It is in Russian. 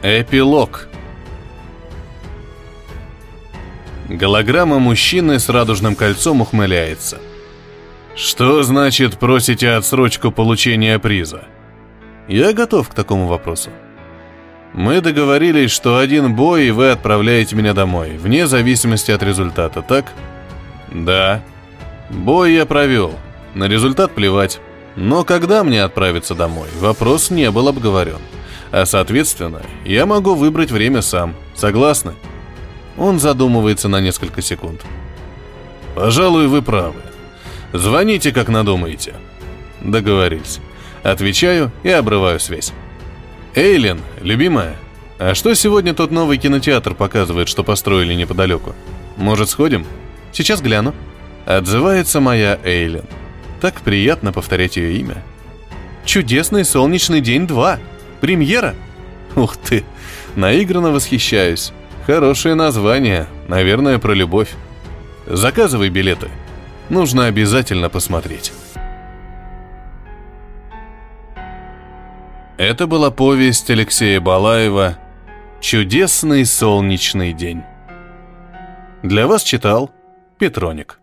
Эпилог. Голограмма мужчины с радужным кольцом ухмыляется. Что значит просите отсрочку получения приза? Я готов к такому вопросу. Мы договорились, что один бой, и вы отправляете меня домой, вне зависимости от результата, так? Да. Бой я провел. На результат плевать. Но когда мне отправиться домой, вопрос не был обговорен. А соответственно, я могу выбрать время сам. Согласны? Он задумывается на несколько секунд. Пожалуй, вы правы. Звоните, как надумаете. Договорились. Отвечаю и обрываю связь. Эйлин, любимая, а что сегодня тот новый кинотеатр показывает, что построили неподалеку? Может, сходим? Сейчас гляну. Отзывается моя Эйлин. Так приятно повторять ее имя. Чудесный солнечный день 2. Премьера? Ух ты, наигранно восхищаюсь. Хорошее название, наверное, про любовь. Заказывай билеты. Нужно обязательно посмотреть. Это была повесть Алексея Балаева «Чудесный солнечный день». Для вас читал Петроник.